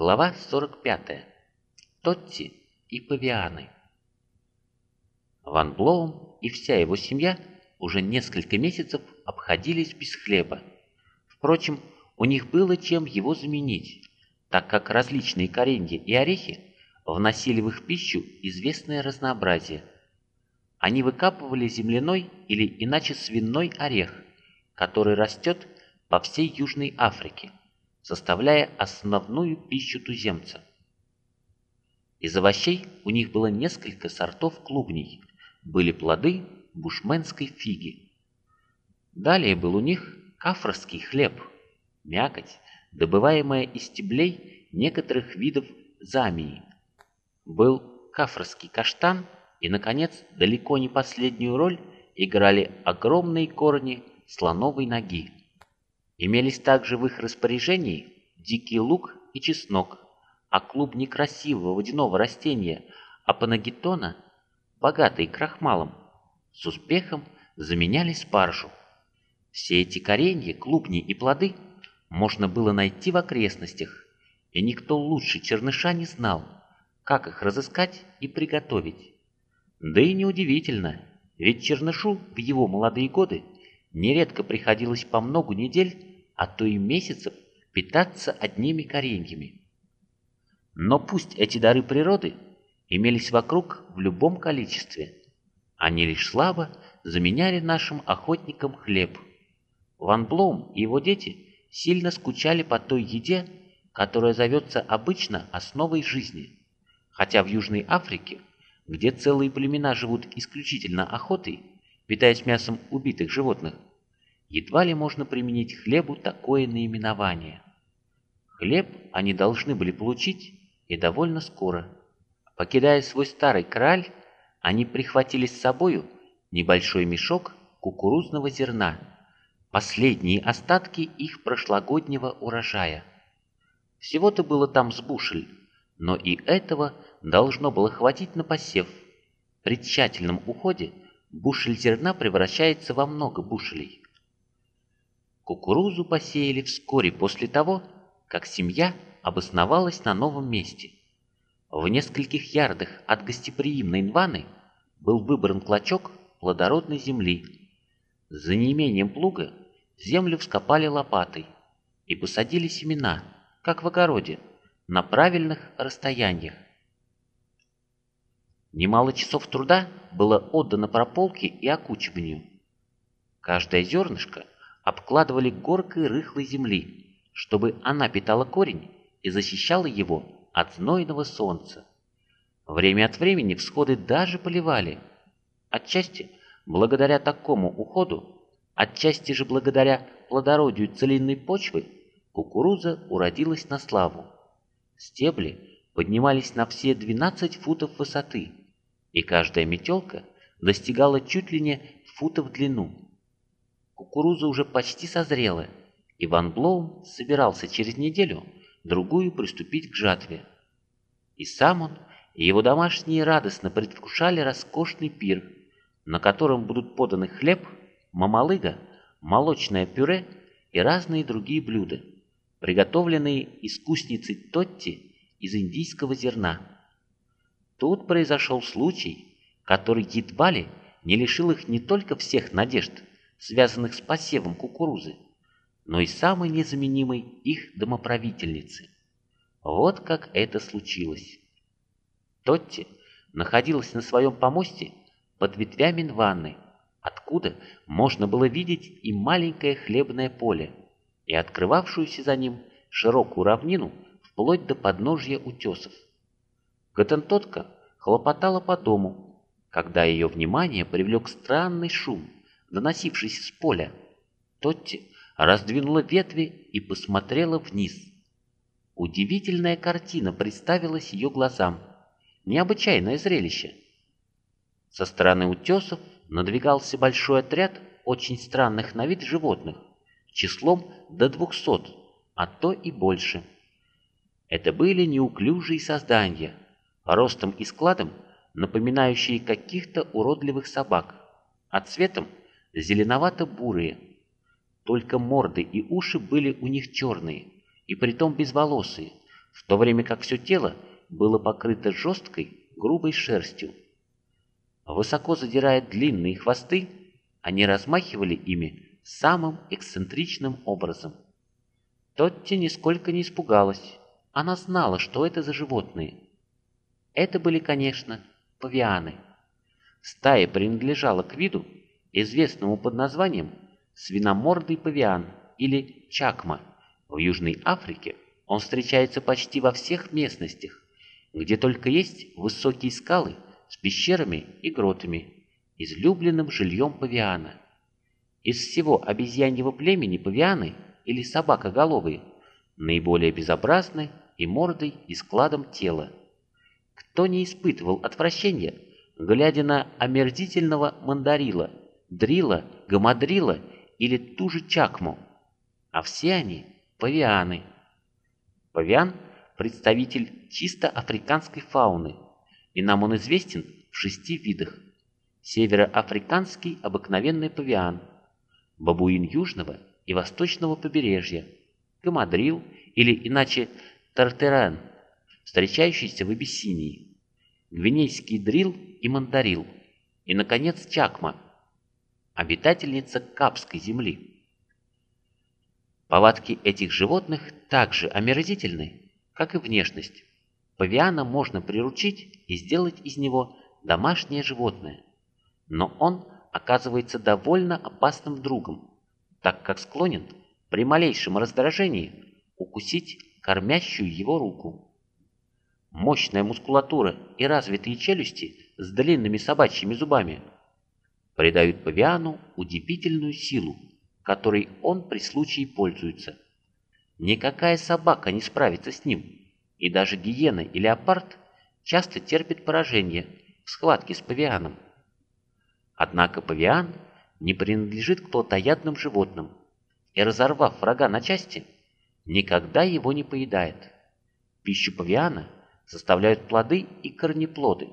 Глава 45. Тотти и павианы. Ван Блоум и вся его семья уже несколько месяцев обходились без хлеба. Впрочем, у них было чем его заменить, так как различные коренья и орехи вносили в их пищу известное разнообразие. Они выкапывали земляной или иначе свиной орех, который растет по всей Южной Африке, составляя основную пищу туземца. Из овощей у них было несколько сортов клубней, были плоды бушменской фиги. Далее был у них кафрский хлеб, мякоть, добываемая из стеблей некоторых видов замии. Был кафрский каштан и, наконец, далеко не последнюю роль играли огромные корни слоновой ноги. Имелись также в их распоряжении дикий лук и чеснок, а клуб некрасивого водяного растения апанагетона, богатый крахмалом, с успехом заменяли спаржу. Все эти коренья, клубни и плоды можно было найти в окрестностях, и никто лучше черныша не знал, как их разыскать и приготовить. Да и неудивительно, ведь чернышу в его молодые годы нередко приходилось по многу недель, а то и месяцев питаться одними кореньями. Но пусть эти дары природы имелись вокруг в любом количестве, они лишь слабо заменяли нашим охотникам хлеб. Ван Блоум и его дети сильно скучали по той еде, которая зовется обычно основой жизни, хотя в Южной Африке, где целые племена живут исключительно охотой, питаясь мясом убитых животных, едва ли можно применить хлебу такое наименование. Хлеб они должны были получить и довольно скоро. Покидая свой старый краль, они прихватили с собою небольшой мешок кукурузного зерна, последние остатки их прошлогоднего урожая. Всего-то было там с бушель, но и этого должно было хватить на посев. При тщательном уходе бушель зерна превращается во много бушелей. Кукурузу посеяли вскоре после того, как семья обосновалась на новом месте. В нескольких ярдах от гостеприимной Нваны был выбран клочок плодородной земли. За неимением плуга землю вскопали лопатой и посадили семена, как в огороде, на правильных расстояниях. Немало часов труда было отдано прополке и окучиванию. Каждое зернышко обкладывали горкой рыхлой земли, чтобы она питала корень и защищала его от знойного солнца. Время от времени всходы даже поливали. Отчасти благодаря такому уходу, отчасти же благодаря плодородию целинной почвы, кукуруза уродилась на славу. Стебли поднимались на все 12 футов высоты, и каждая метелка достигала чуть ли не футов в длину. Кукуруза уже почти созрела, и Ван Блоум собирался через неделю другую приступить к жатве. И сам он, и его домашние радостно предвкушали роскошный пир, на котором будут поданы хлеб, мамалыга, молочное пюре и разные другие блюда, приготовленные искусницей Тотти из индийского зерна. Тут произошел случай, который едва ли не лишил их не только всех надежд, связанных с посевом кукурузы, но и самой незаменимой их домоправительницы. Вот как это случилось. Тотти находилась на своем помосте под ветвями ванны, откуда можно было видеть и маленькое хлебное поле, и открывавшуюся за ним широкую равнину вплоть до подножья утесов. Готентотка хлопотала по дому, когда ее внимание привлек странный шум, доносившийся с поля. Тотти раздвинула ветви и посмотрела вниз. Удивительная картина представилась ее глазам – необычайное зрелище. Со стороны утесов надвигался большой отряд очень странных на вид животных, числом до двухсот, а то и больше. Это были неуклюжие создания, ростом и складом напоминающие каких-то уродливых собак, а цветом зеленовато-бурые. Только морды и уши были у них черные, и притом безволосые, в то время как все тело было покрыто жесткой, грубой шерстью. Высоко задирая длинные хвосты, они размахивали ими самым эксцентричным образом. Тотти нисколько не испугалась. Она знала, что это за животные. Это были, конечно, павианы. Стая принадлежала к виду, известному под названием свиномордый павиан или чакма. В Южной Африке он встречается почти во всех местностях, где только есть высокие скалы с пещерами и гротами, излюбленным жильем павиана. Из всего обезьяньего племени павианы или собакоголовые наиболее безобразны и мордой, и складом тела. Кто не испытывал отвращения, глядя на омерзительного мандарила, дрила, гамадрила или ту же чакму? А все они – павианы. Павиан – представитель чисто африканской фауны, и нам он известен в шести видах. Североафриканский обыкновенный павиан, бабуин южного и восточного побережья, гамадрил или иначе тартеран, встречающийся в Абиссинии, гвинейский дрил и мандарил, и, наконец, чакма, обитательница Капской земли. Повадки этих животных также омерзительны, как и внешность. Павиана можно приручить и сделать из него домашнее животное, но он оказывается довольно опасным другом, так как склонен при малейшем раздражении укусить кормящую его руку. Мощная мускулатура и развитые челюсти с длинными собачьими зубами придают павиану удивительную силу, которой он при случае пользуется. Никакая собака не справится с ним, и даже гиена и леопард часто терпят поражение в схватке с павианом. Однако павиан не принадлежит к плотоядным животным, и разорвав врага на части – никогда его не поедает. Пищу павиана составляют плоды и корнеплоды,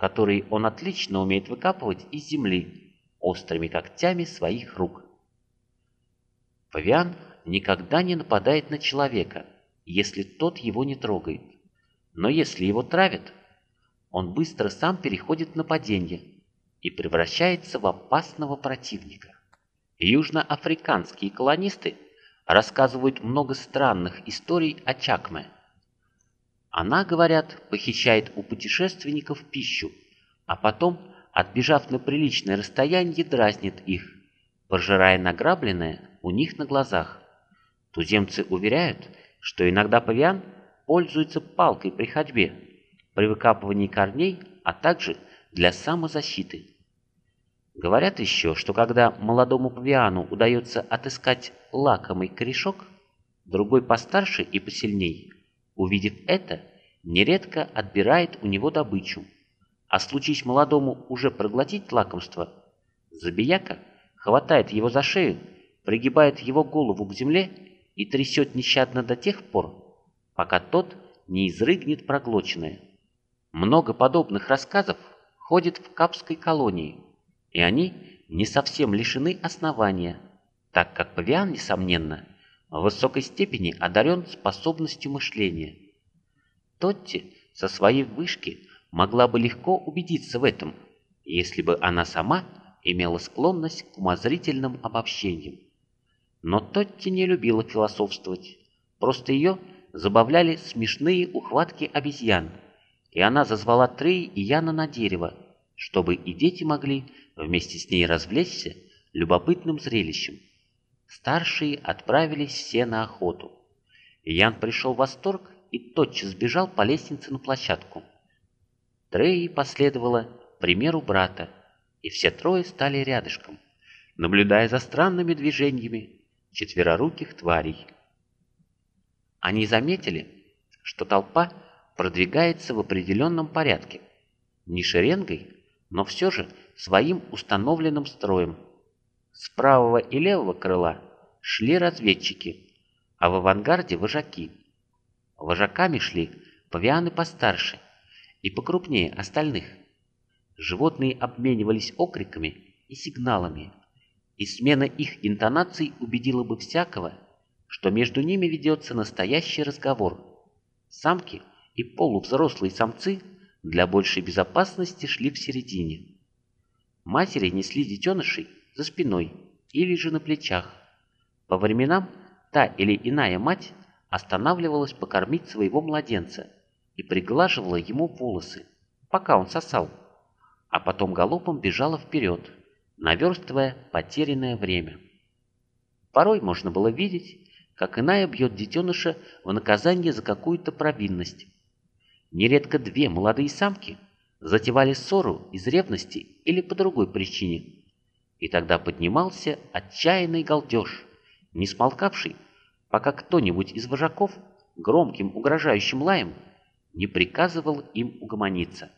которые он отлично умеет выкапывать из земли острыми когтями своих рук. Павиан никогда не нападает на человека, если тот его не трогает. Но если его травят, он быстро сам переходит в нападение и превращается в опасного противника. Южноафриканские колонисты – рассказывают много странных историй о Чакме. Она, говорят, похищает у путешественников пищу, а потом, отбежав на приличное расстояние, дразнит их, пожирая награбленное у них на глазах. Туземцы уверяют, что иногда павиан пользуется палкой при ходьбе, при выкапывании корней, а также для самозащиты. Говорят еще, что когда молодому павиану удается отыскать лакомый корешок, другой постарше и посильней, увидев это, нередко отбирает у него добычу. А случись молодому уже проглотить лакомство, забияка хватает его за шею, пригибает его голову к земле и трясет нещадно до тех пор, пока тот не изрыгнет проглоченное. Много подобных рассказов ходит в Капской колонии – и они не совсем лишены основания, так как павиан, несомненно, в высокой степени одарен способностью мышления. Тотти со своей вышки могла бы легко убедиться в этом, если бы она сама имела склонность к умозрительным обобщениям. Но Тотти не любила философствовать, просто ее забавляли смешные ухватки обезьян, и она зазвала Трей и Яна на дерево, чтобы и дети могли вместе с ней развлечься любопытным зрелищем. Старшие отправились все на охоту. Ян пришел в восторг и тотчас сбежал по лестнице на площадку. Трей последовала примеру брата, и все трое стали рядышком, наблюдая за странными движениями четвероруких тварей. Они заметили, что толпа продвигается в определенном порядке, не шеренгой, но все же своим установленным строем. С правого и левого крыла шли разведчики, а в авангарде вожаки. Вожаками шли павианы постарше и покрупнее остальных. Животные обменивались окриками и сигналами, и смена их интонаций убедила бы всякого, что между ними ведется настоящий разговор. Самки и полувзрослые самцы для большей безопасности шли в середине. Матери несли детенышей за спиной или же на плечах. По временам та или иная мать останавливалась покормить своего младенца и приглаживала ему волосы, пока он сосал, а потом галопом бежала вперед, наверстывая потерянное время. Порой можно было видеть, как иная бьет детеныша в наказание за какую-то провинность. Нередко две молодые самки затевали ссору из ревности или по другой причине, и тогда поднимался отчаянный галдеж, не смолкавший, пока кто-нибудь из вожаков громким угрожающим лаем не приказывал им угомониться.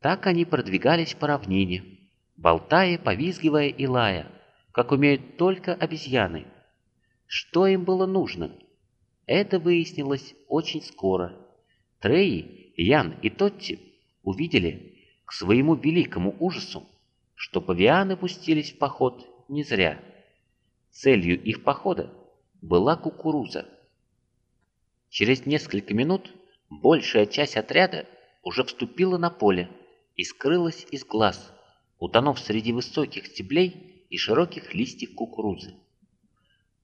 Так они продвигались по равнине, болтая, повизгивая и лая, как умеют только обезьяны. Что им было нужно? Это выяснилось очень скоро. Треи, Ян и Тотти увидели, к своему великому ужасу, что павианы пустились в поход не зря. Целью их похода была кукуруза. Через несколько минут большая часть отряда уже вступила на поле и скрылась из глаз, утонув среди высоких стеблей и широких листьев кукурузы.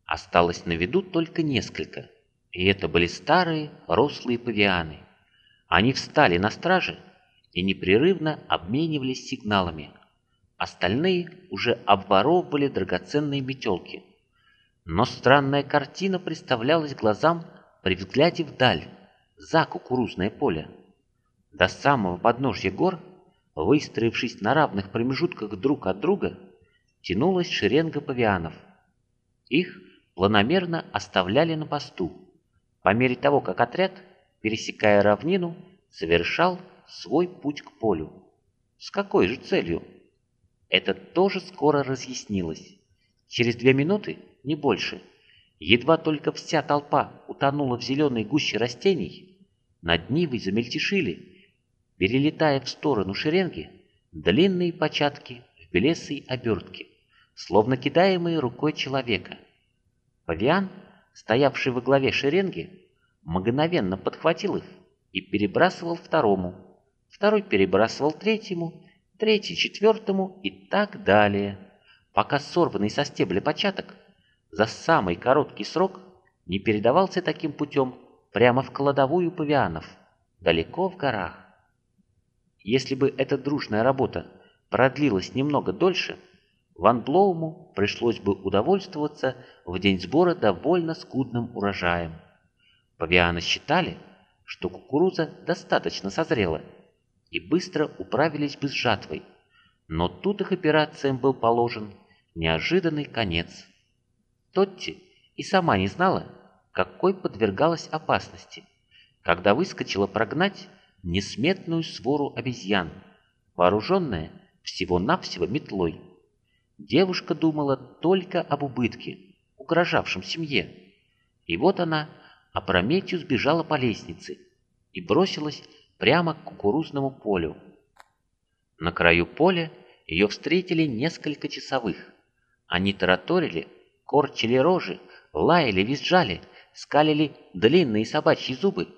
Осталось на виду только несколько, и это были старые, рослые павианы. Они встали на страже и непрерывно обменивались сигналами. Остальные уже обворовывали драгоценные метелки. Но странная картина представлялась глазам при взгляде вдаль, за кукурузное поле. До самого подножья гор выстроившись на равных промежутках друг от друга, тянулась шеренга павианов. Их планомерно оставляли на посту, по мере того, как отряд, пересекая равнину, совершал свой путь к полю. С какой же целью? Это тоже скоро разъяснилось. Через две минуты, не больше, едва только вся толпа утонула в зеленой гуще растений, над Нивой замельтешили, перелетая в сторону шеренги, длинные початки в белесой обертке, словно кидаемые рукой человека. Павиан, стоявший во главе шеренги, мгновенно подхватил их и перебрасывал второму, второй перебрасывал третьему, третий четвертому и так далее, пока сорванный со стебля початок за самый короткий срок не передавался таким путем прямо в кладовую павианов, далеко в горах. Если бы эта дружная работа продлилась немного дольше, Ван Блоуму пришлось бы удовольствоваться в день сбора довольно скудным урожаем. Павианы считали, что кукуруза достаточно созрела, и быстро управились бы с жатвой, но тут их операциям был положен неожиданный конец. Тотти и сама не знала, какой подвергалась опасности, когда выскочила прогнать несметную свору обезьян, вооруженная всего-навсего метлой. Девушка думала только об убытке, угрожавшем семье. И вот она опрометью сбежала по лестнице и бросилась прямо к кукурузному полю. На краю поля ее встретили несколько часовых. Они тараторили, корчили рожи, лаяли, визжали, скалили длинные собачьи зубы,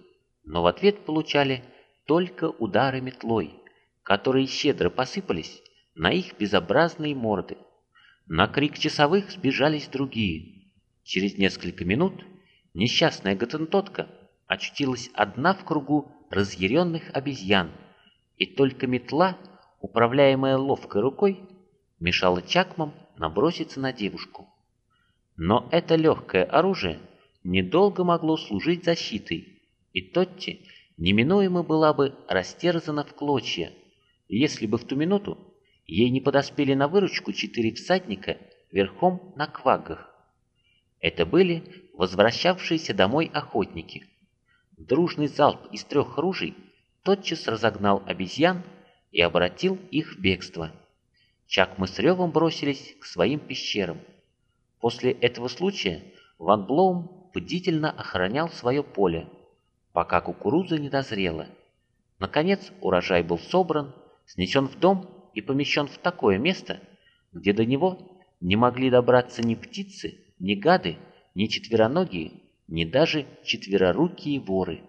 но в ответ получали только удары метлой, которые щедро посыпались на их безобразные морды. На крик часовых сбежались другие. Через несколько минут несчастная готентотка очутилась одна в кругу разъяренных обезьян, и только метла, управляемая ловкой рукой, мешала чакмам наброситься на девушку. Но это легкое оружие недолго могло служить защитой, и Тотти неминуемо была бы растерзана в клочья, если бы в ту минуту ей не подоспели на выручку четыре всадника верхом на квагах. Это были возвращавшиеся домой охотники. Дружный залп из трех ружей тотчас разогнал обезьян и обратил их в бегство. Чакмы с ревом бросились к своим пещерам. После этого случая Ван Блоум бдительно охранял свое поле, пока кукуруза не дозрела. Наконец урожай был собран, снесен в дом и помещен в такое место, где до него не могли добраться ни птицы, ни гады, ни четвероногие, ни даже четверорукие воры.